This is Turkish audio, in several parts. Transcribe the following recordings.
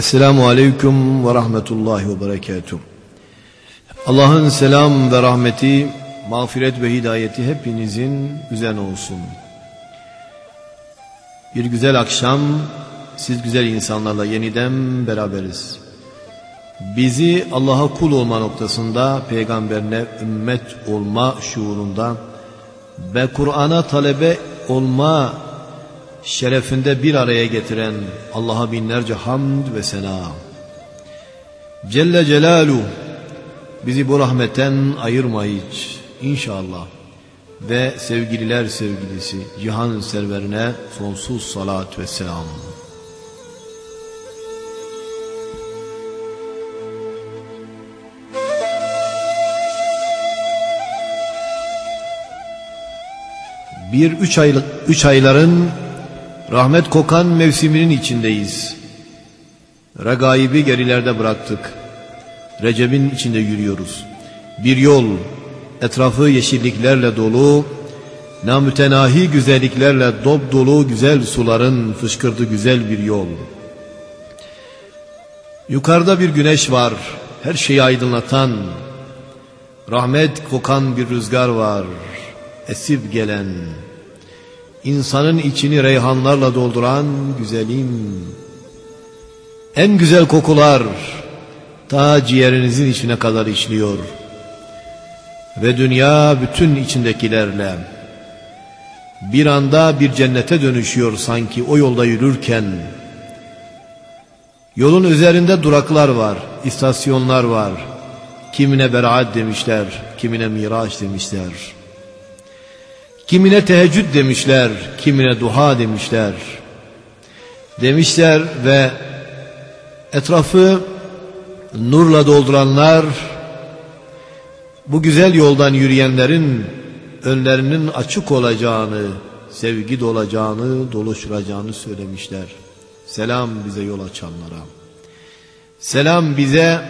Esselamu Aleyküm ve Rahmetullahi ve Berekatuhu. Allah'ın selam ve rahmeti, mağfiret ve hidayeti hepinizin üzerine olsun. Bir güzel akşam, siz güzel insanlarla yeniden beraberiz. Bizi Allah'a kul olma noktasında, peygamberine ümmet olma şuurunda ve Kur'an'a talebe olma şerefinde bir araya getiren Allah'a binlerce hamd ve sena. Celle Celalu bizi bu rahmetten ayırma hiç inşallah. Ve sevgililer sevgilisi cihan serverine sonsuz salat ve selam. Bir üç, aylık, üç ayların Rahmet kokan mevsiminin içindeyiz. Regaibi gerilerde bıraktık. Recep'in içinde yürüyoruz. Bir yol, etrafı yeşilliklerle dolu, namütenahi güzelliklerle dop dolu güzel suların fışkırdığı güzel bir yol. Yukarıda bir güneş var, her şeyi aydınlatan, rahmet kokan bir rüzgar var, esip gelen, insanın içini reyhanlarla dolduran güzelim. En güzel kokular ta ciğerinizin içine kadar işliyor. Ve dünya bütün içindekilerle bir anda bir cennete dönüşüyor sanki o yolda yürürken. Yolun üzerinde duraklar var, istasyonlar var. Kimine beraat demişler, kimine miraç demişler. Kimine teheccüd demişler, kimine duha demişler. Demişler ve etrafı nurla dolduranlar bu güzel yoldan yürüyenlerin önlerinin açık olacağını, sevgi dolacağını, doluşturacağını söylemişler. Selam bize yol açanlara. Selam bize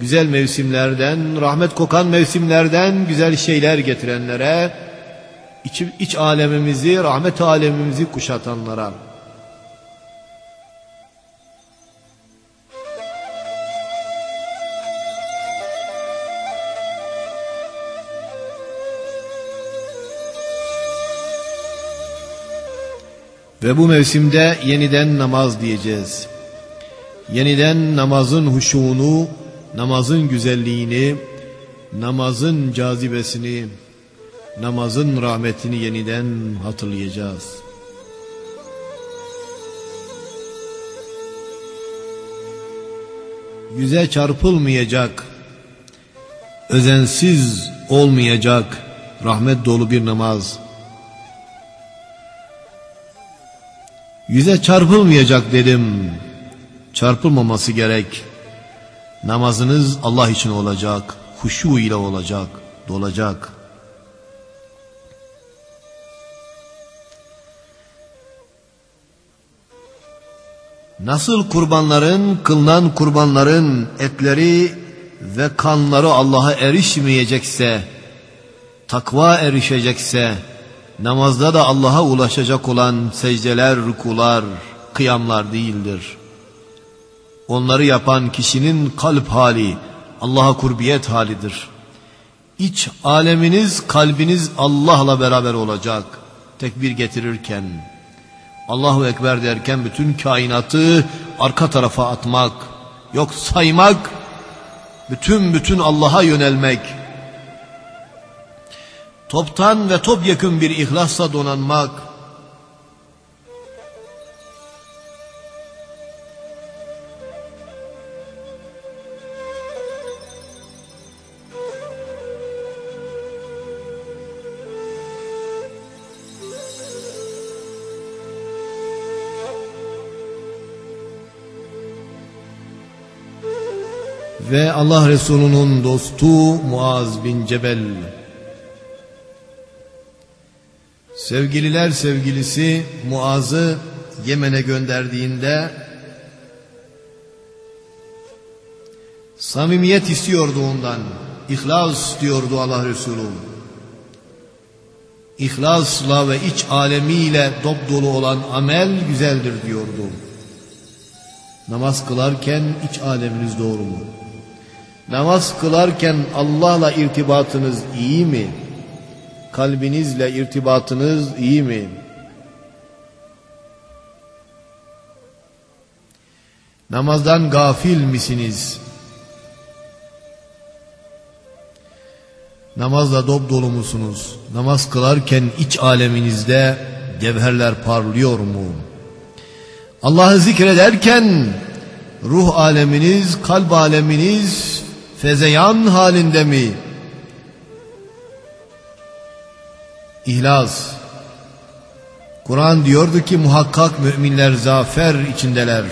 güzel mevsimlerden, rahmet kokan mevsimlerden güzel şeyler getirenlere, iç, iç alemimizi, rahmet alemimizi kuşatanlara. Ve bu mevsimde yeniden namaz diyeceğiz. Yeniden namazın huşuğunu, namazın güzelliğini, namazın cazibesini, namazın rahmetini yeniden hatırlayacağız. Yüze çarpılmayacak, özensiz olmayacak rahmet dolu bir namaz. Yüze çarpılmayacak dedim. Çarpılmaması gerek. Namazınız Allah için olacak, huşu ile olacak, dolacak. Nasıl kurbanların, kılınan kurbanların etleri ve kanları Allah'a erişmeyecekse, takva erişecekse, namazda da Allah'a ulaşacak olan secdeler, rükular, kıyamlar değildir. Onları yapan kişinin kalp hali, Allah'a kurbiyet halidir. İç aleminiz, kalbiniz Allah'la beraber olacak. Tekbir getirirken, Allahu Ekber derken bütün kainatı arka tarafa atmak, yok saymak, bütün bütün Allah'a yönelmek, toptan ve topyekun bir ihlasla donanmak, ve Allah Resulü'nün dostu Muaz bin Cebel. Sevgililer sevgilisi Muaz'ı Yemen'e gönderdiğinde samimiyet istiyordu ondan. İhlas diyordu Allah Resulü. İhlasla ve iç alemiyle dop dolu olan amel güzeldir diyordu. Namaz kılarken iç aleminiz doğru mu? Namaz kılarken Allah'la irtibatınız iyi mi? Kalbinizle irtibatınız iyi mi? Namazdan gafil misiniz? Namazla dop dolu musunuz? Namaz kılarken iç aleminizde devherler parlıyor mu? Allah'ı zikrederken ruh aleminiz, kalp aleminiz fezeyan halinde mi? İhlas. Kur'an diyordu ki muhakkak müminler zafer içindeler.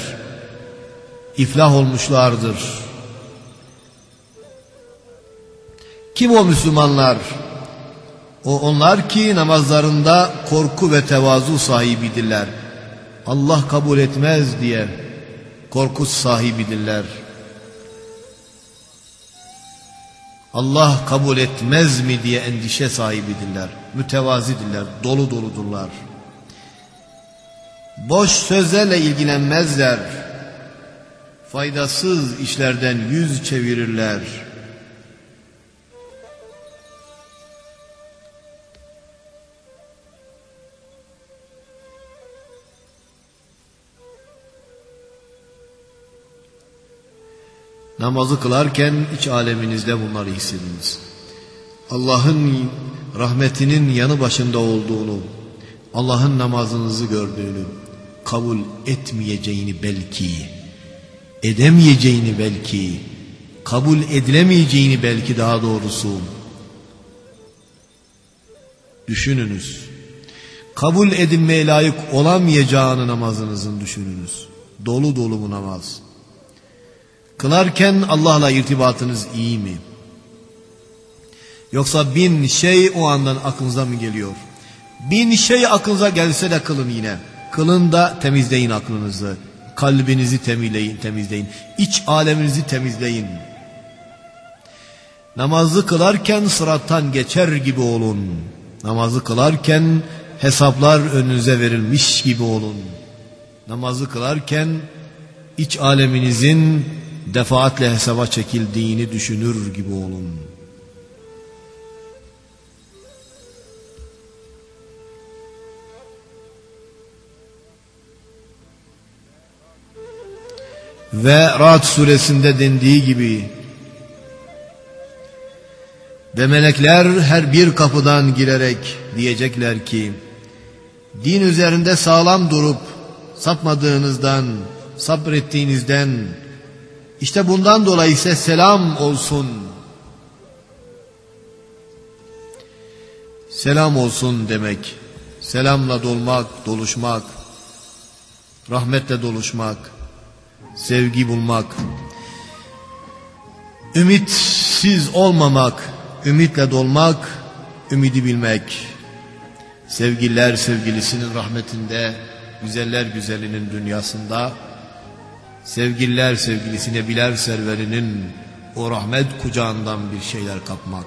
İflah olmuşlardır. Kim o Müslümanlar? O onlar ki namazlarında korku ve tevazu sahibidirler. Allah kabul etmez diye korku sahibidirler. Allah kabul etmez mi diye endişe sahibidirler. Mütevazidirler, dolu doludurlar. Boş sözlerle ilgilenmezler. Faydasız işlerden yüz çevirirler. Namazı kılarken iç aleminizde bunları hissediniz. Allah'ın rahmetinin yanı başında olduğunu, Allah'ın namazınızı gördüğünü, kabul etmeyeceğini belki, edemeyeceğini belki, kabul edilemeyeceğini belki daha doğrusu düşününüz. Kabul edilmeye layık olamayacağını namazınızın düşününüz. Dolu dolu bu namaz. Kılarken Allah'la irtibatınız iyi mi? Yoksa bin şey o andan aklınıza mı geliyor? Bin şey aklınıza gelse de kılın yine. Kılın da temizleyin aklınızı. Kalbinizi temizleyin, temizleyin. İç aleminizi temizleyin. Namazı kılarken sırattan geçer gibi olun. Namazı kılarken hesaplar önünüze verilmiş gibi olun. Namazı kılarken iç aleminizin defaatle hesaba çekildiğini düşünür gibi olun. Ve Ra'd suresinde dendiği gibi ve melekler her bir kapıdan girerek diyecekler ki din üzerinde sağlam durup sapmadığınızdan sabrettiğinizden işte bundan dolayı ise selam olsun. Selam olsun demek. Selamla dolmak, doluşmak. Rahmetle doluşmak. Sevgi bulmak. Ümitsiz olmamak, ümitle dolmak, ümidi bilmek. Sevgililer sevgilisinin rahmetinde, güzeller güzelinin dünyasında Sevgililer sevgilisi Nebiler serverinin o rahmet kucağından bir şeyler kapmak.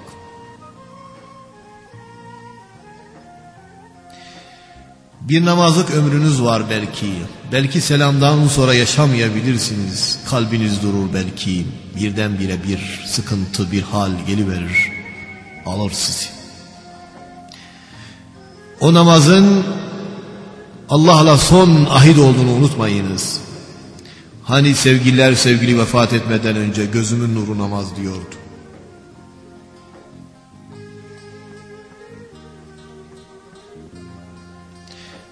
Bir namazlık ömrünüz var belki. Belki selamdan sonra yaşamayabilirsiniz. Kalbiniz durur belki. Birdenbire bir sıkıntı, bir hal geliverir. Alır sizi. O namazın Allah'la son ahit olduğunu unutmayınız. Hani sevgililer sevgili vefat etmeden önce gözümün nuru namaz diyordu.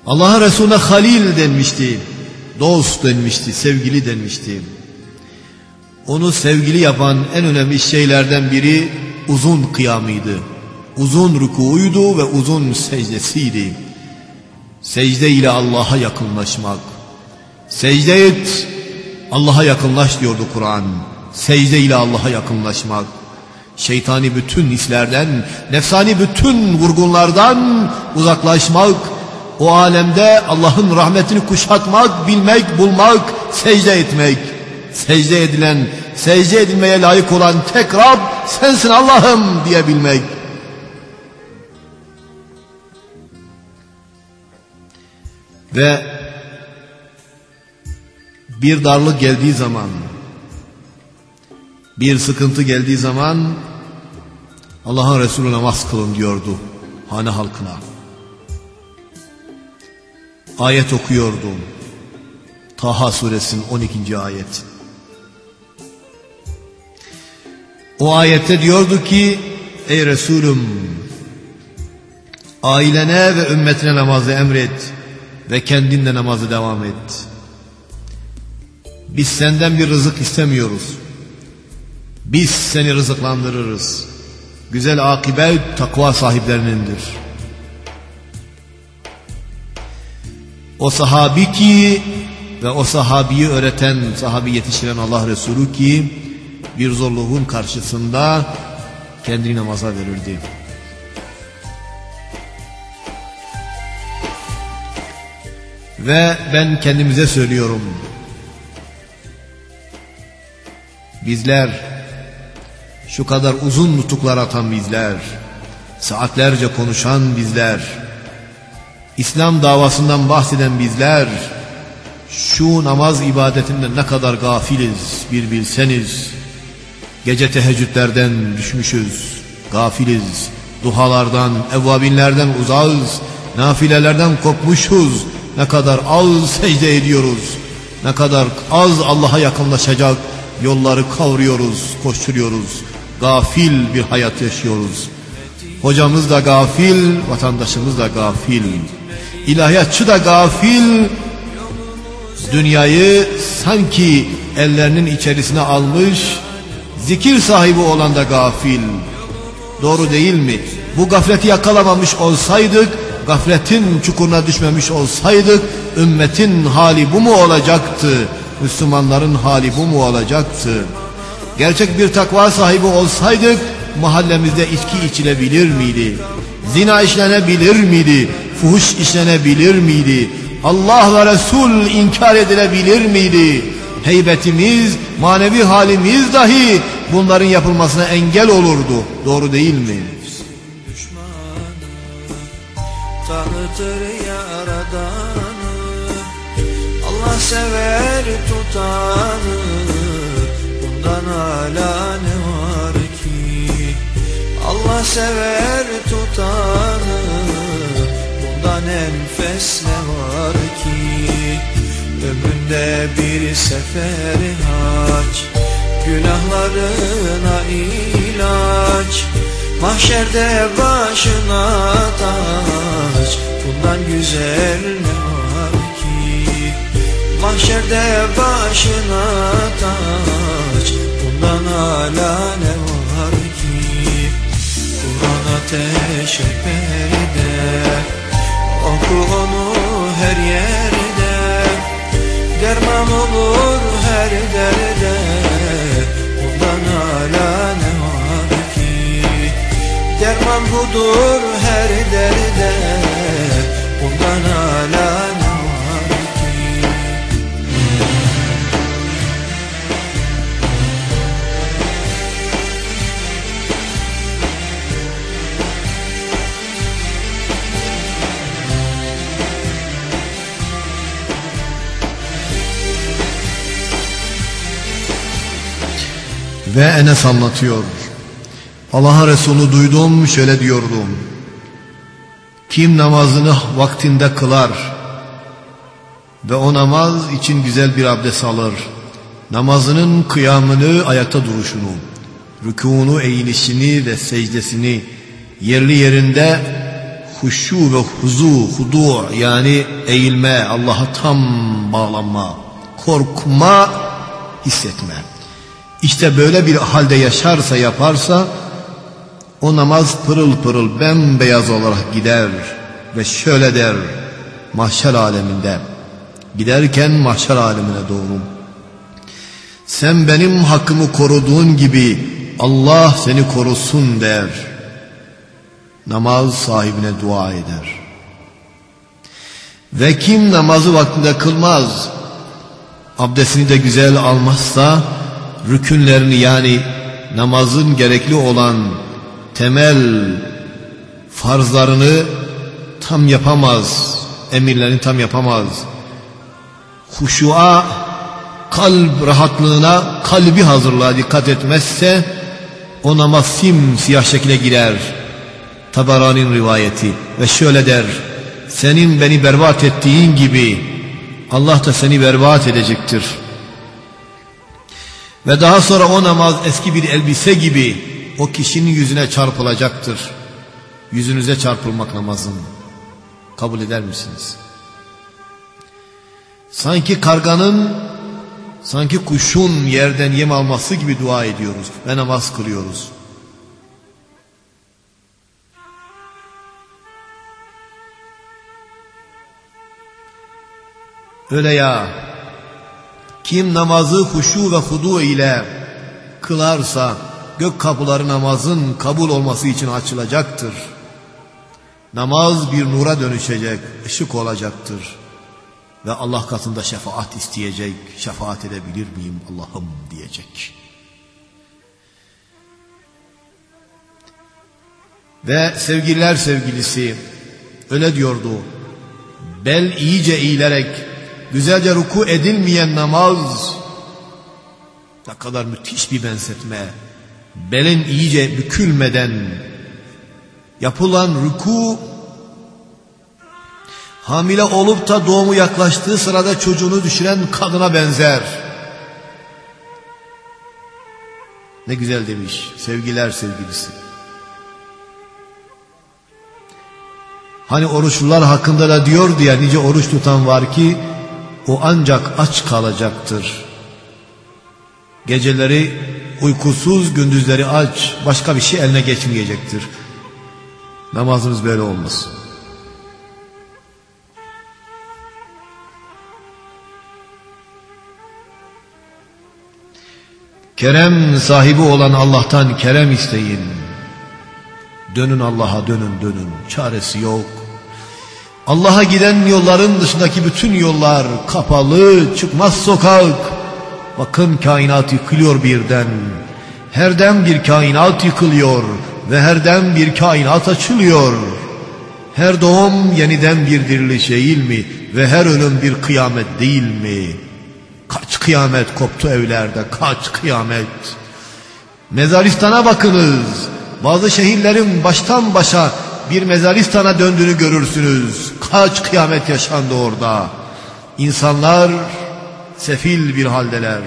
Allah'a Resulüne halil denmişti. Dost denmişti, sevgili denmişti. Onu sevgili yapan en önemli şeylerden biri uzun kıyamıydı. Uzun rükuydu ve uzun secdesiydi. Secde ile Allah'a yakınlaşmak. Secde et, Allah'a yakınlaş diyordu Kur'an. secde ile Allah'a yakınlaşmak, şeytani bütün hislerden, nefsani bütün vurgunlardan uzaklaşmak, o alemde Allah'ın rahmetini kuşatmak, bilmek, bulmak, secde etmek. Secde edilen, secde edilmeye layık olan tek Rab sensin Allah'ım diyebilmek. Ve bir darlık geldiği zaman, bir sıkıntı geldiği zaman Allah'ın Resulü namaz kılın diyordu hane halkına. Ayet okuyordu. Taha suresinin 12. ayet. O ayette diyordu ki ey Resulüm ailene ve ümmetine namazı emret ve kendinle namazı devam et. Biz senden bir rızık istemiyoruz. Biz seni rızıklandırırız. Güzel akibet takva sahiplerinindir. O sahabi ki ve o sahabiyi öğreten, sahabi yetiştiren Allah Resulü ki bir zorluğun karşısında kendini namaza verirdi. Ve ben kendimize söylüyorum. Bizler şu kadar uzun nutuklar atan bizler, saatlerce konuşan bizler, İslam davasından bahseden bizler, şu namaz ibadetinde ne kadar gafiliz bir bilseniz, gece teheccüdlerden düşmüşüz, gafiliz, duhalardan, evvabinlerden uzağız, nafilelerden kopmuşuz, ne kadar az secde ediyoruz, ne kadar az Allah'a yakınlaşacak yolları kavruyoruz, koşturuyoruz, gafil bir hayat yaşıyoruz. Hocamız da gafil, vatandaşımız da gafil. İlahiyatçı da gafil. Dünyayı sanki ellerinin içerisine almış, zikir sahibi olan da gafil. Doğru değil mi? Bu gafleti yakalamamış olsaydık, gafletin çukuruna düşmemiş olsaydık, ümmetin hali bu mu olacaktı? Müslümanların hali bu mu olacaktı? Gerçek bir takva sahibi olsaydık, mahallemizde içki içilebilir miydi? Zina işlenebilir miydi? Fuhuş işlenebilir miydi? Allah ve Resul inkar edilebilir miydi? Heybetimiz, manevi halimiz dahi bunların yapılmasına engel olurdu. Doğru değil mi? Tanıtır sever tutanı Bundan hala ne var ki? Allah sever tutanı Bundan enfes ne var ki? Ömründe bir sefer hac Günahlarına ilaç. Mahşerde başına taç Bundan güzel ne Mahşerde başına taç. Bundan hala ne var ki? Kur'an ateş perde Oku onu her yerde. Derman olur her derde. Bundan hala ne var ki? Derman budur her derde Ve Enes anlatıyor. Allah'ın Resulü duydum şöyle diyordum. Kim namazını vaktinde kılar ve o namaz için güzel bir abdest alır. Namazının kıyamını, ayakta duruşunu, rükûnu, eğilişini ve secdesini yerli yerinde huşu ve huzu, hudu yani eğilme, Allah'a tam bağlanma, korkma, hissetme. İşte böyle bir halde yaşarsa yaparsa o namaz pırıl pırıl bembeyaz olarak gider ve şöyle der mahşer aleminde giderken mahşer alemine doğru Sen benim hakkımı koruduğun gibi Allah seni korusun der. Namaz sahibine dua eder. Ve kim namazı vaktinde kılmaz, abdestini de güzel almazsa, rükünlerini yani namazın gerekli olan temel farzlarını tam yapamaz, emirlerini tam yapamaz. Huşuğa, kalp rahatlığına, kalbi hazırlığa dikkat etmezse o namaz simsiyah şekle girer. Tabarani'nin rivayeti ve şöyle der. Senin beni berbat ettiğin gibi Allah da seni berbat edecektir. Ve daha sonra o namaz eski bir elbise gibi o kişinin yüzüne çarpılacaktır. Yüzünüze çarpılmak namazın. Kabul eder misiniz? Sanki karganın, sanki kuşun yerden yem alması gibi dua ediyoruz ve namaz kılıyoruz. Öyle ya, kim namazı huşu ve hudu ile kılarsa, gök kapıları namazın kabul olması için açılacaktır. Namaz bir nura dönüşecek, ışık olacaktır. Ve Allah katında şefaat isteyecek, şefaat edebilir miyim Allah'ım diyecek. Ve sevgililer sevgilisi öyle diyordu. Bel iyice eğilerek güzelce ruku edilmeyen namaz ne kadar müthiş bir benzetme belin iyice bükülmeden yapılan ruku hamile olup da doğumu yaklaştığı sırada çocuğunu düşüren kadına benzer. Ne güzel demiş sevgiler sevgilisi. Hani oruçlular hakkında da diyor diye nice oruç tutan var ki o ancak aç kalacaktır. Geceleri uykusuz gündüzleri aç başka bir şey eline geçmeyecektir. Namazımız böyle olmasın. Kerem sahibi olan Allah'tan kerem isteyin. Dönün Allah'a dönün dönün. Çaresi yok. Allah'a giden yolların dışındaki bütün yollar kapalı, çıkmaz sokak. Bakın kainat yıkılıyor birden. Herden bir kainat yıkılıyor ve herden bir kainat açılıyor. Her doğum yeniden bir diriliş değil mi ve her ölüm bir kıyamet değil mi? Kaç kıyamet koptu evlerde, kaç kıyamet. Mezaristana bakınız. Bazı şehirlerin baştan başa bir mezaristana döndüğünü görürsünüz. Kaç kıyamet yaşandı orada. İnsanlar sefil bir haldeler.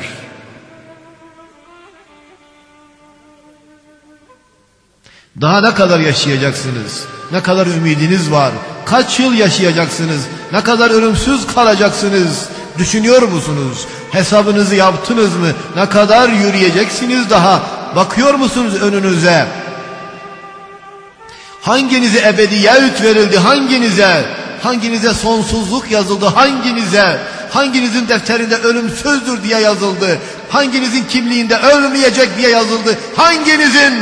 Daha ne kadar yaşayacaksınız? Ne kadar ümidiniz var? Kaç yıl yaşayacaksınız? Ne kadar ölümsüz kalacaksınız? Düşünüyor musunuz? Hesabınızı yaptınız mı? Ne kadar yürüyeceksiniz daha? Bakıyor musunuz önünüze? Hanginize ebediyet verildi? Hanginize? Hanginize sonsuzluk yazıldı? Hanginize? Hanginizin defterinde ölümsüzdür diye yazıldı? Hanginizin kimliğinde ölmeyecek diye yazıldı? Hanginizin?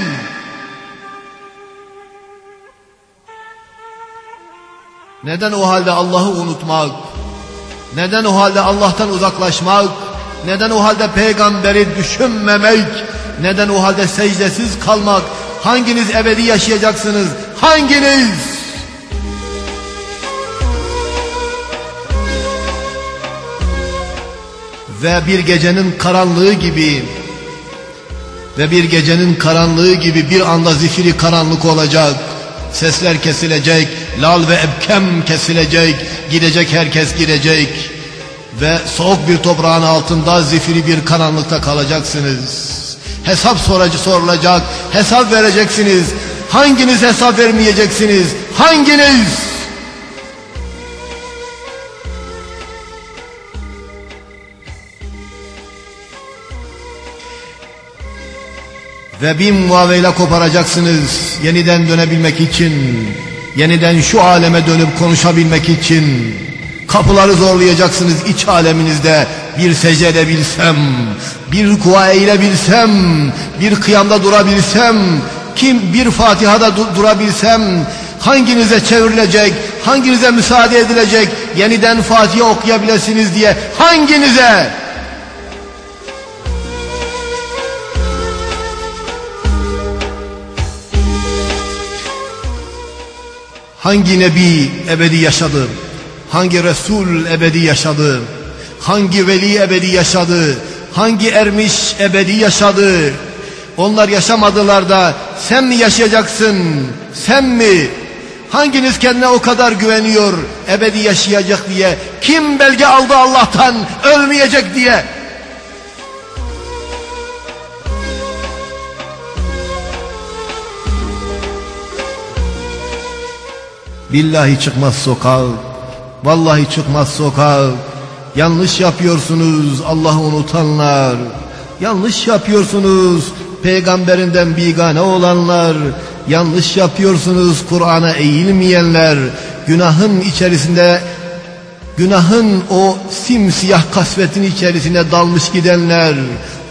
Neden o halde Allah'ı unutmak? Neden o halde Allah'tan uzaklaşmak? Neden o halde peygamberi düşünmemek? Neden o halde secdesiz kalmak? Hanginiz ebedi yaşayacaksınız? Hanginiz? Ve bir gecenin karanlığı gibi ve bir gecenin karanlığı gibi bir anda zifiri karanlık olacak. Sesler kesilecek, lal ve ebkem kesilecek, gidecek herkes gidecek. Ve soğuk bir toprağın altında zifiri bir karanlıkta kalacaksınız. Hesap soracı sorulacak, hesap vereceksiniz. Hanginiz hesap vermeyeceksiniz? Hanginiz? Ve bin muaveyle koparacaksınız yeniden dönebilmek için, yeniden şu aleme dönüp konuşabilmek için, Kapıları zorlayacaksınız iç aleminizde. Bir secde bilsem, bir kua eğilebilsem, bir kıyamda durabilsem, kim bir Fatiha'da durabilsem, hanginize çevrilecek, hanginize müsaade edilecek, yeniden Fatiha okuyabilirsiniz diye hanginize? Hangi nebi ebedi yaşadı? Hangi Resul ebedi yaşadı? Hangi veli ebedi yaşadı? Hangi ermiş ebedi yaşadı? Onlar yaşamadılar da sen mi yaşayacaksın? Sen mi? Hanginiz kendine o kadar güveniyor ebedi yaşayacak diye? Kim belge aldı Allah'tan ölmeyecek diye? Billahi çıkmaz sokak, vallahi çıkmaz sokak. Yanlış yapıyorsunuz Allah'ı unutanlar. Yanlış yapıyorsunuz peygamberinden bigane olanlar. Yanlış yapıyorsunuz Kur'an'a eğilmeyenler. Günahın içerisinde günahın o simsiyah kasvetin içerisine dalmış gidenler,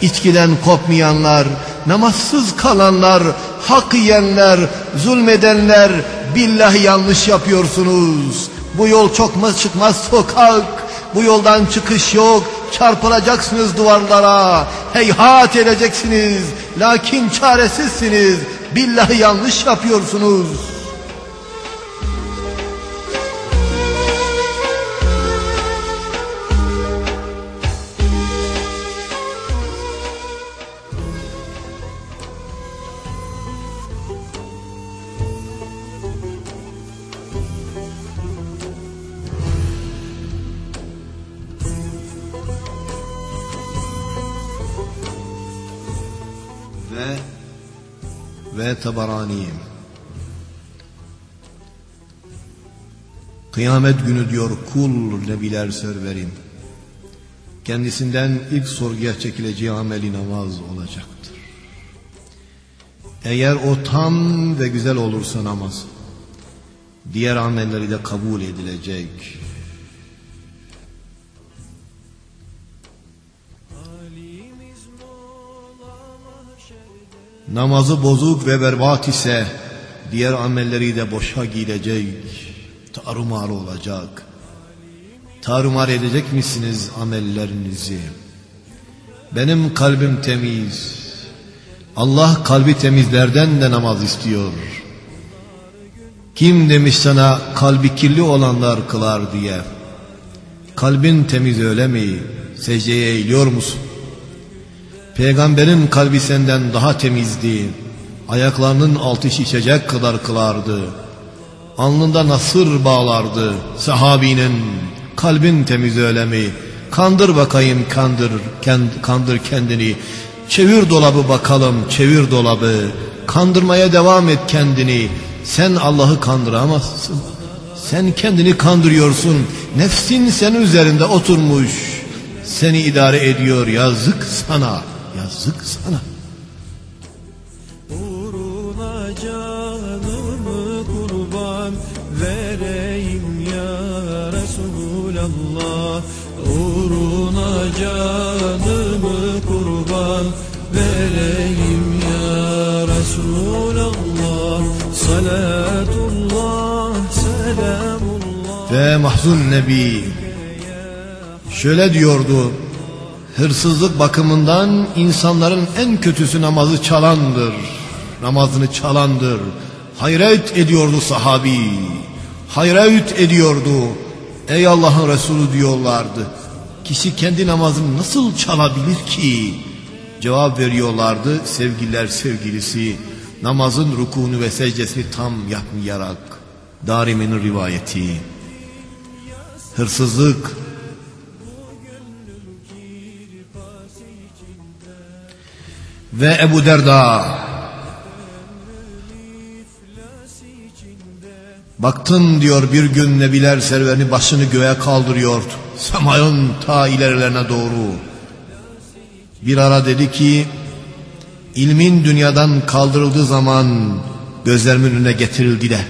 içkiden kopmayanlar, namazsız kalanlar, hak yiyenler, zulmedenler, billahi yanlış yapıyorsunuz. Bu yol çok çıkmaz sokak, bu yoldan çıkış yok, çarpılacaksınız duvarlara, heyhat edeceksiniz, lakin çaresizsiniz, billahi yanlış yapıyorsunuz. Ve ve Tabarani. Kıyamet günü diyor kul nebiler serverim. Kendisinden ilk sorguya çekileceği ameli namaz olacaktır. Eğer o tam ve güzel olursa namaz, diğer amelleri de kabul edilecek. Namazı bozuk ve berbat ise diğer amelleri de boşa gidecek, tarumar olacak. Tarumar edecek misiniz amellerinizi? Benim kalbim temiz. Allah kalbi temizlerden de namaz istiyor. Kim demiş sana kalbi kirli olanlar kılar diye? Kalbin temiz öyle mi? Secdeye eğiliyor musun? Peygamberin kalbi senden daha temizdi. Ayaklarının altı şişecek kadar kılardı. Alnında nasır bağlardı sahabinin. Kalbin temiz öyle mi? Kandır bakayım kandır, kend, kandır kendini. Çevir dolabı bakalım çevir dolabı. Kandırmaya devam et kendini. Sen Allah'ı kandıramazsın. Sen kendini kandırıyorsun. Nefsin senin üzerinde oturmuş. Seni idare ediyor yazık sana. Yazık sana. Uğruna canımı kurban vereyim ya Resulallah Uğruna canımı kurban vereyim ya Resulallah Salatullah selamullah Ve Mahzun Nebi şöyle diyordu. Hırsızlık bakımından insanların en kötüsü namazı çalandır. Namazını çalandır. Hayret ediyordu sahabi. Hayret ediyordu. Ey Allah'ın Resulü diyorlardı. Kişi kendi namazını nasıl çalabilir ki? Cevap veriyorlardı sevgililer sevgilisi. Namazın rukunu ve secdesini tam yapmayarak. Darime'nin rivayeti. Hırsızlık ve Ebu Derda Baktın diyor bir gün Nebiler serverini başını göğe kaldırıyordu. Semayın ta ilerilerine doğru. Bir ara dedi ki ilmin dünyadan kaldırıldığı zaman gözlerimin önüne getirildi de.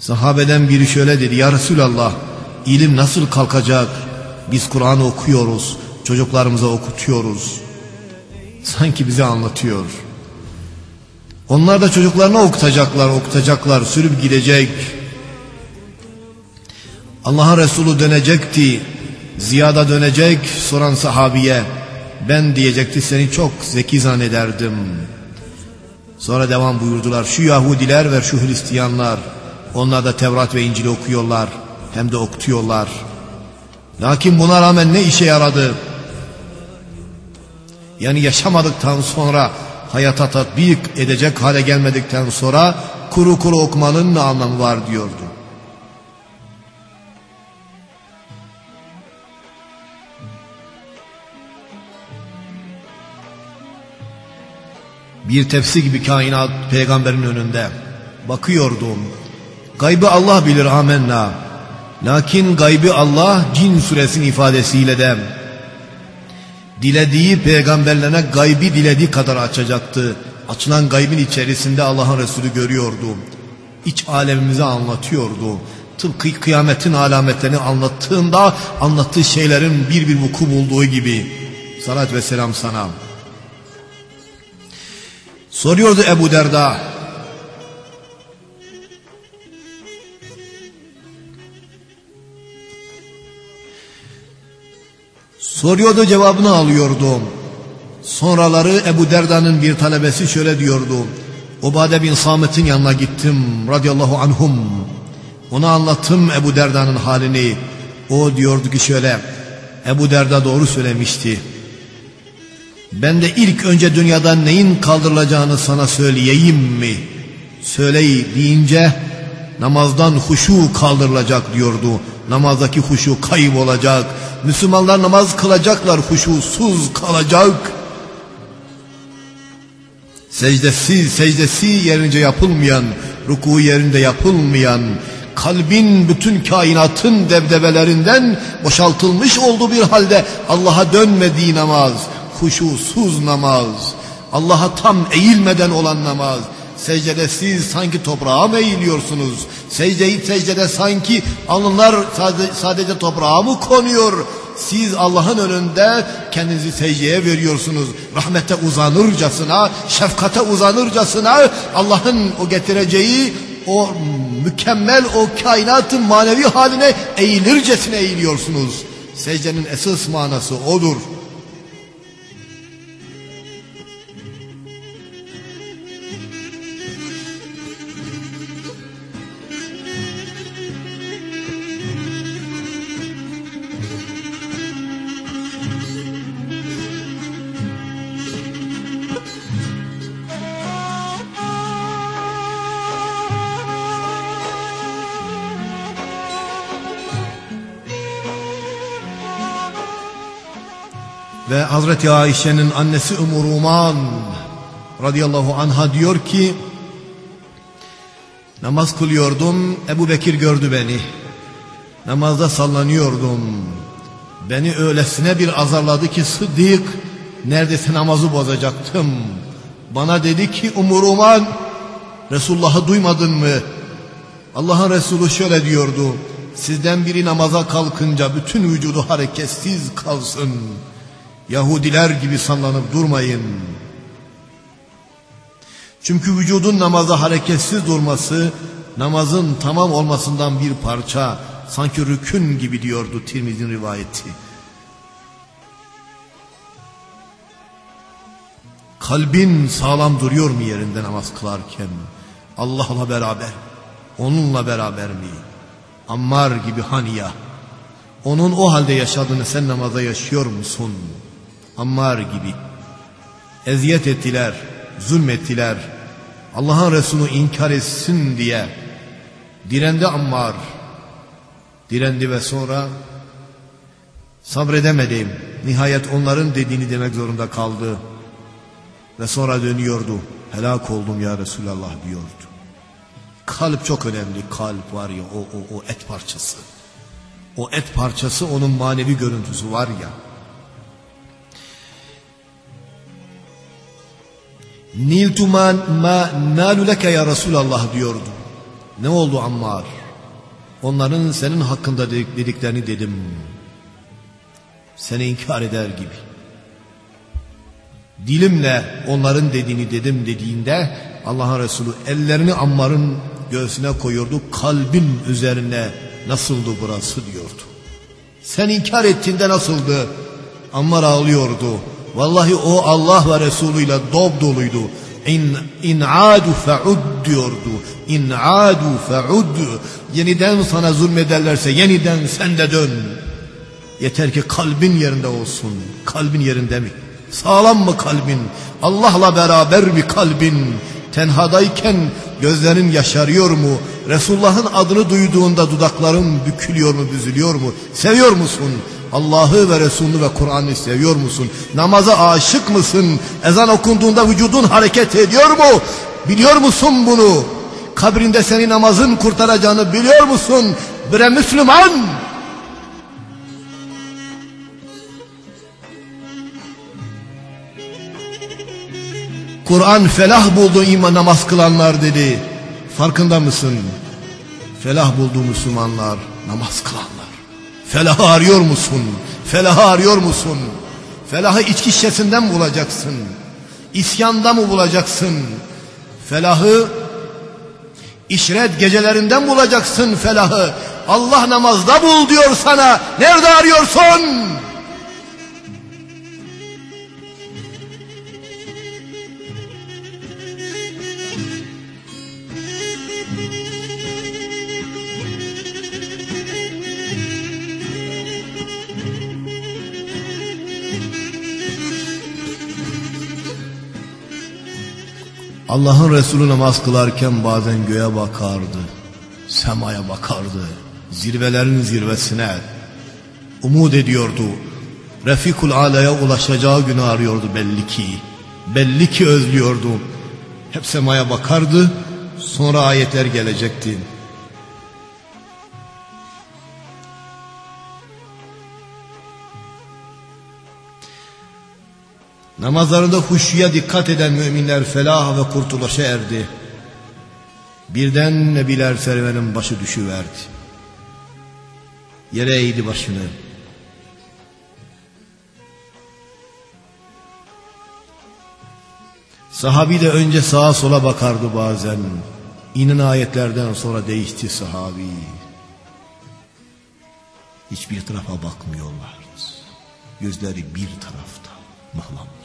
Sahabeden biri şöyle dedi ya Resulallah İlim nasıl kalkacak? Biz Kur'an okuyoruz, çocuklarımıza okutuyoruz. Sanki bize anlatıyor. Onlar da çocuklarına okutacaklar, okutacaklar, sürüp gidecek. Allah'ın Resulü dönecekti. Ziyada dönecek soran sahabiye. Ben diyecekti seni çok zeki zannederdim. Sonra devam buyurdular. Şu Yahudiler ve şu Hristiyanlar. Onlar da Tevrat ve İncil'i okuyorlar. Hem de okutuyorlar. Lakin buna rağmen ne işe yaradı? Yani yaşamadıktan sonra hayata tatbik edecek hale gelmedikten sonra kuru kuru okumanın ne anlamı var diyordu. Bir tepsi gibi kainat peygamberin önünde. Bakıyordum. Gaybı Allah bilir amenna. Lakin gaybı Allah cin suresinin ifadesiyle de dilediği peygamberlerine gaybi dilediği kadar açacaktı. Açılan gaybin içerisinde Allah'ın Resulü görüyordu. İç alemimize anlatıyordu. Tıpkı kıyametin alametlerini anlattığında anlattığı şeylerin bir bir vuku bulduğu gibi. Salat ve selam sana. Soruyordu Ebu Derda. Soruyordu cevabını alıyordum. Sonraları Ebu Derda'nın bir talebesi şöyle diyordu. Ubade bin Samet'in yanına gittim radıyallahu anhum. Ona anlattım Ebu Derda'nın halini. O diyordu ki şöyle. Ebu Derda doğru söylemişti. Ben de ilk önce dünyada neyin kaldırılacağını sana söyleyeyim mi? Söyleyi deyince namazdan huşu kaldırılacak diyordu. Namazdaki huşu kaybolacak. Müslümanlar namaz kılacaklar huşusuz kalacak. Secdesiz, secdesi yerince yapılmayan, ruku yerinde yapılmayan, kalbin bütün kainatın debdebelerinden boşaltılmış olduğu bir halde Allah'a dönmediği namaz, huşusuz namaz, Allah'a tam eğilmeden olan namaz, secdede siz sanki toprağa mı eğiliyorsunuz? Secdeyi secdede sanki alınlar sadece, sadece toprağa mı konuyor? Siz Allah'ın önünde kendinizi secdeye veriyorsunuz. Rahmete uzanırcasına, şefkate uzanırcasına Allah'ın o getireceği o mükemmel o kainatın manevi haline eğilircesine eğiliyorsunuz. Secdenin esas manası odur. Hazreti Ayşe'nin annesi Ümmü Ruman radıyallahu anha diyor ki namaz kılıyordum Ebu Bekir gördü beni. Namazda sallanıyordum. Beni öylesine bir azarladı ki Sıddık neredeyse namazı bozacaktım. Bana dedi ki Ümmü Ruman Resulullah'ı duymadın mı? Allah'ın Resulü şöyle diyordu sizden biri namaza kalkınca bütün vücudu hareketsiz kalsın Yahudiler gibi sallanıp durmayın. Çünkü vücudun namaza hareketsiz durması namazın tamam olmasından bir parça sanki rükün gibi diyordu Tirmidhi'nin rivayeti. Kalbin sağlam duruyor mu yerinde namaz kılarken? Allah'la beraber, onunla beraber mi? Ammar gibi hani ya? Onun o halde yaşadığını sen namaza yaşıyor musun? Ammar gibi. Eziyet ettiler, zulmettiler. Allah'ın Resulü inkar etsin diye. Direndi Ammar. Direndi ve sonra sabredemedim. Nihayet onların dediğini demek zorunda kaldı. Ve sonra dönüyordu. Helak oldum ya Resulallah diyordu. Kalp çok önemli. Kalp var ya o, o, o et parçası. O et parçası onun manevi görüntüsü var ya. Niltu ma, ma nalu leke ya Resulallah diyordu. Ne oldu Ammar? onların senin hakkında dediklerini dedim. Seni inkar eder gibi. Dilimle onların dediğini dedim dediğinde Allah'ın Resulü ellerini Ammar'ın göğsüne koyuyordu. Kalbin üzerine nasıldı burası diyordu. Sen inkar ettiğinde nasıldı? Ammar ağlıyordu. Vallahi o Allah ve Resulü ile dop doluydu. İn, in adu fe'ud diyordu. İn adu fe'ud. Yeniden sana zulmederlerse yeniden sen de dön. Yeter ki kalbin yerinde olsun. Kalbin yerinde mi? Sağlam mı kalbin? Allah'la beraber bir kalbin? Tenhadayken gözlerin yaşarıyor mu? Resulullah'ın adını duyduğunda dudakların bükülüyor mu, büzülüyor mu? Seviyor musun? Allah'ı ve Resulünü ve Kur'an'ı seviyor musun? Namaza aşık mısın? Ezan okunduğunda vücudun hareket ediyor mu? Biliyor musun bunu? Kabrinde seni namazın kurtaracağını biliyor musun? Bre Müslüman! Kur'an felah buldu iman namaz kılanlar dedi. Farkında mısın? Felah buldu Müslümanlar, namaz kılanlar. Felahı arıyor musun? Felahı arıyor musun? Felahı içki şişesinden mi bulacaksın? İsyanda mı bulacaksın? Felahı işret gecelerinden bulacaksın felahı. Allah namazda bul diyor sana. Nerede arıyorsun? Allah'ın Resulü namaz kılarken bazen göğe bakardı, semaya bakardı, zirvelerin zirvesine umut ediyordu. Refikul Ala'ya ulaşacağı günü arıyordu belli ki. Belli ki özlüyordu. Hep semaya bakardı, sonra ayetler gelecekti. Namazlarında huşuya dikkat eden müminler felah ve kurtuluşa erdi. Birden Nebiler servenin başı düşüverdi. Yere eğdi başını. Sahabi de önce sağa sola bakardı bazen. İnin ayetlerden sonra değişti sahabi. Hiçbir tarafa bakmıyorlardı. Gözleri bir tarafta mıhlanmış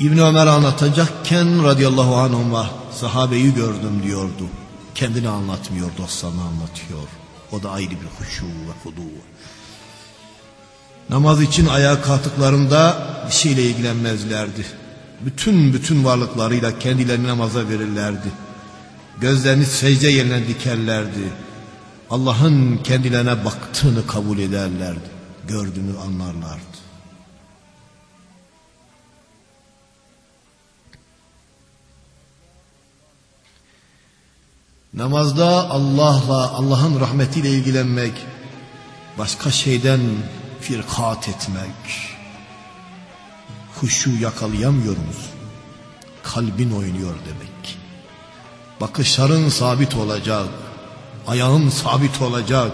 İbn Ömer anlatacakken radıyallahu anhuma sahabeyi gördüm diyordu. Kendini anlatmıyor, dostlarını anlatıyor. O da ayrı bir huşu ve hudu. Namaz için ayağa kalktıklarında bir şeyle ilgilenmezlerdi. Bütün bütün varlıklarıyla kendilerini namaza verirlerdi. Gözlerini secde yerine dikerlerdi. Allah'ın kendilerine baktığını kabul ederlerdi. Gördüğünü anlarlardı. Namazda Allah'la, Allah'ın rahmetiyle ilgilenmek, başka şeyden firkat etmek, huşu yakalayamıyor musun? Kalbin oynuyor demek. Bakışların sabit olacak, ayağın sabit olacak,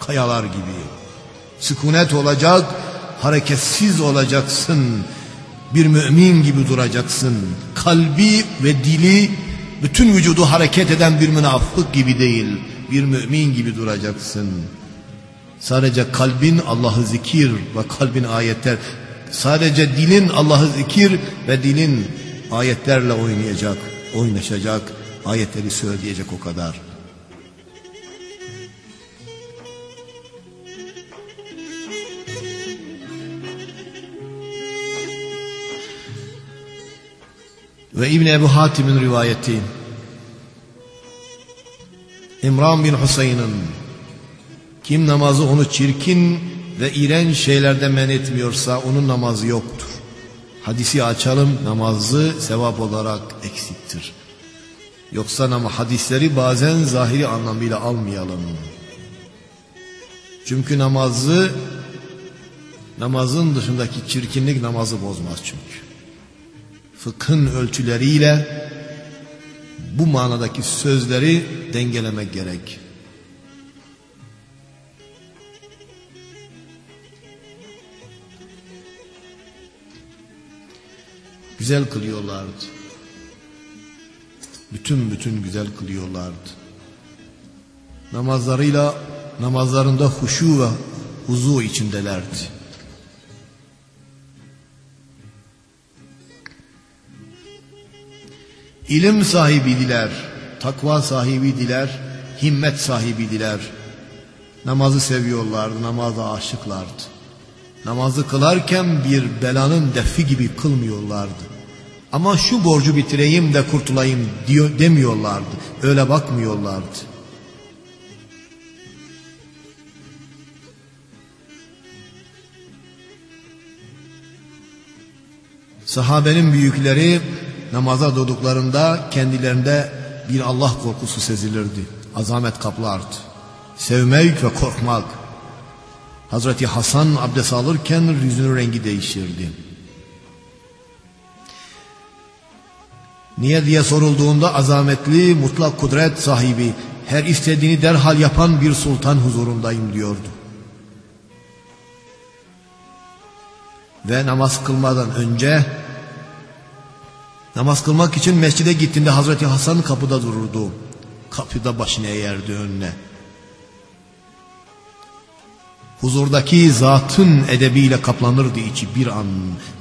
kayalar gibi. Sükunet olacak, hareketsiz olacaksın. Bir mümin gibi duracaksın. Kalbi ve dili bütün vücudu hareket eden bir münafık gibi değil. Bir mümin gibi duracaksın. Sadece kalbin Allah'ı zikir ve kalbin ayetler. Sadece dilin Allah'ı zikir ve dilin ayetlerle oynayacak, oynaşacak, ayetleri söyleyecek o kadar. Ve İbn Ebu Hatim'in rivayeti İmran bin Hüseyin'in kim namazı onu çirkin ve iğrenç şeylerde men etmiyorsa onun namazı yoktur. Hadisi açalım namazı sevap olarak eksiktir. Yoksa ama hadisleri bazen zahiri anlamıyla almayalım. Çünkü namazı namazın dışındaki çirkinlik namazı bozmaz çünkü. Fıkhın ölçüleriyle bu manadaki sözleri dengelemek gerek. Güzel kılıyorlardı. Bütün bütün güzel kılıyorlardı. Namazlarıyla namazlarında huşu ve huzu içindelerdi. İlim sahibiydiler, takva sahibiydiler, himmet sahibiydiler. Namazı seviyorlardı, namaza aşıklardı. Namazı kılarken bir belanın defi gibi kılmıyorlardı. Ama şu borcu bitireyim de kurtulayım diyor, demiyorlardı. Öyle bakmıyorlardı. Sahabenin büyükleri namaza durduklarında kendilerinde bir Allah korkusu sezilirdi. Azamet kaplardı. Sevmek ve korkmak. Hazreti Hasan abdest alırken yüzünün rengi değişirdi. Niye diye sorulduğunda azametli, mutlak kudret sahibi, her istediğini derhal yapan bir sultan huzurundayım diyordu. Ve namaz kılmadan önce namaz kılmak için mescide gittiğinde Hazreti Hasan kapıda dururdu. Kapıda başını eğerdi önüne. Huzurdaki zatın edebiyle kaplanırdı içi bir an.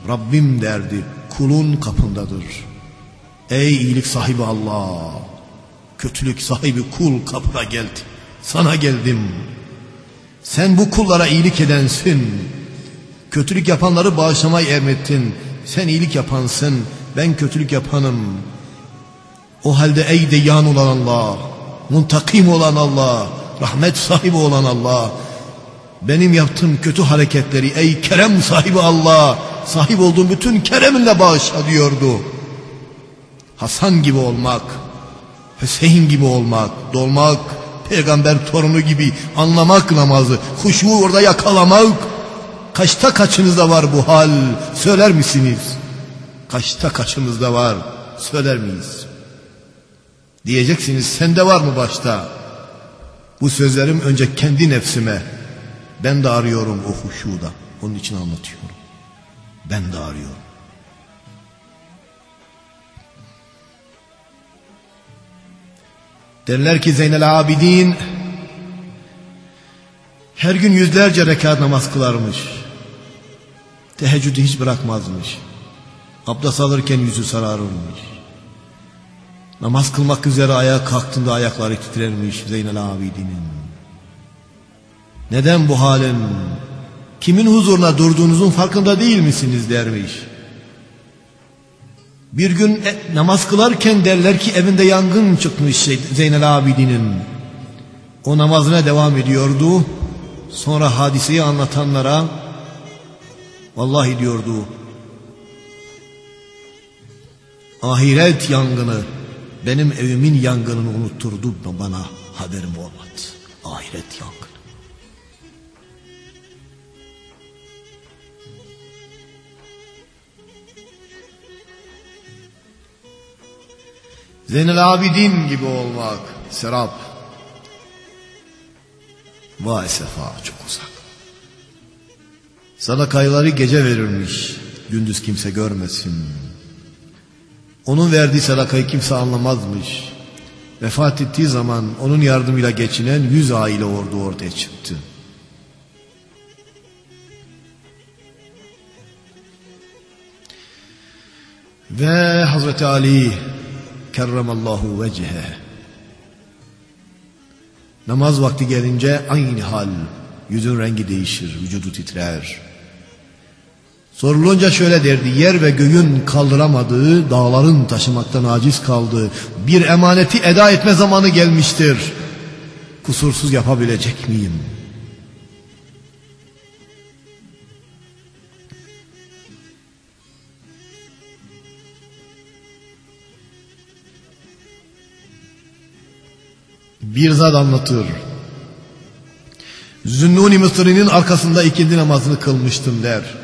Rabbim derdi kulun kapındadır. Ey iyilik sahibi Allah. Kötülük sahibi kul kapına geldi. Sana geldim. Sen bu kullara iyilik edensin. Kötülük yapanları bağışlamayı emrettin. Sen iyilik yapansın. Ben kötülük yapanım. O halde ey deyyan olan Allah. Muntakim olan Allah. Rahmet sahibi olan Allah. Benim yaptığım kötü hareketleri ey kerem sahibi Allah. Sahip olduğum bütün kereminle bağışla diyordu. Hasan gibi olmak, Hüseyin gibi olmak, dolmak, peygamber torunu gibi anlamak namazı, huşu orada yakalamak. Kaçta kaçınızda var bu hal söyler misiniz? Kaçta kaçımızda var söyler miyiz? Diyeceksiniz sende var mı başta? Bu sözlerim önce kendi nefsime. Ben de arıyorum o huşuda. Onun için anlatıyorum. Ben de arıyorum. Derler ki Zeynel Abidin her gün yüzlerce rekat namaz kılarmış. Teheccüdü hiç bırakmazmış. Abdest alırken yüzü sararırmış. Namaz kılmak üzere ayağa kalktığında ayakları titrermiş Zeynel Abidin'in. Neden bu halin? Kimin huzuruna durduğunuzun farkında değil misiniz dermiş. Bir gün e, namaz kılarken derler ki evinde yangın çıkmış şey, Zeynel Abidin'in. O namazına devam ediyordu. Sonra hadiseyi anlatanlara vallahi diyordu ahiret yangını benim evimin yangınını unutturdu bana haberim olmadı. Ahiret yangını. Zeynel Abidin gibi olmak serap. Vay sefa çok uzak. Sadakayları gece verirmiş. Gündüz kimse görmesin. Onun verdiği sadakayı kimse anlamazmış. Vefat ettiği zaman onun yardımıyla geçinen yüz aile ordu ortaya çıktı. Ve Hazreti Ali kerremallahu vecehe namaz vakti gelince aynı hal yüzün rengi değişir vücudu titrer sorulunca şöyle derdi yer ve göğün kaldıramadığı dağların taşımaktan aciz kaldığı bir emaneti eda etme zamanı gelmiştir kusursuz yapabilecek miyim bir zat anlatır. Zünnuni Mısri'nin arkasında ikindi namazını kılmıştım der.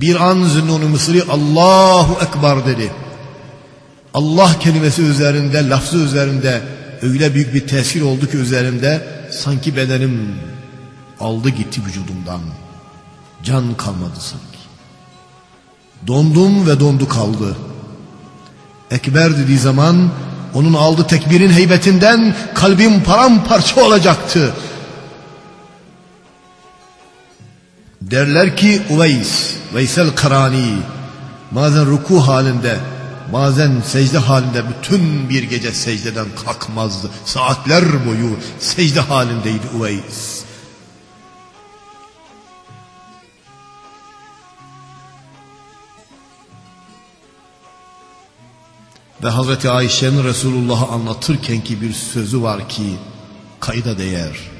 Bir an Zünnun-u Mısri Allahu Ekber dedi. Allah kelimesi üzerinde, lafzı üzerinde öyle büyük bir tesir oldu ki üzerinde sanki bedenim aldı gitti vücudumdan. Can kalmadı sanki. Dondum ve dondu kaldı. Ekber dediği zaman onun aldı tekbirin heybetinden kalbim paramparça olacaktı. Derler ki Uveys, Veysel Karani bazen ruku halinde bazen secde halinde bütün bir gece secdeden kalkmazdı. Saatler boyu secde halindeydi Uveys. Ve Hazreti Ayşe'nin Resulullah'ı anlatırken ki bir sözü var ki kayda değer.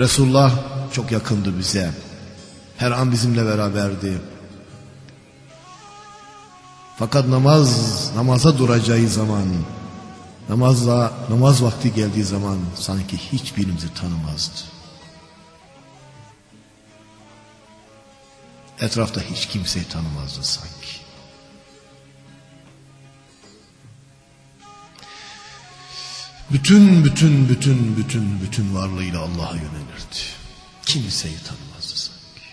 Resulullah çok yakındı bize. Her an bizimle beraberdi. Fakat namaz, namaza duracağı zaman, namazla, namaz vakti geldiği zaman sanki hiçbirimizi tanımazdı. Etrafta hiç kimseyi tanımazdı sanki. Bütün bütün bütün bütün bütün varlığıyla Allah'a yönelirdi. Kimseyi tanımazdı sanki.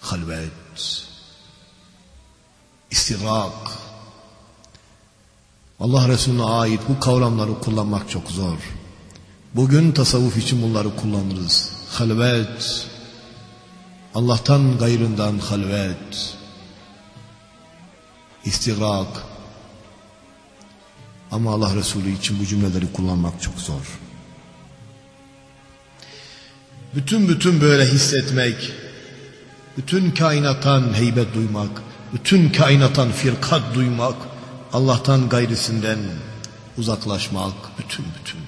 Halvet, istirak. Allah Resulüne ait bu kavramları kullanmak çok zor. Bugün tasavvuf için bunları kullanırız. Halvet, Allah'tan gayrından halvet, istirak, ama Allah Resulü için bu cümleleri kullanmak çok zor. Bütün bütün böyle hissetmek, bütün kainattan heybet duymak, bütün kainattan firkat duymak, Allah'tan gayrisinden uzaklaşmak, bütün bütün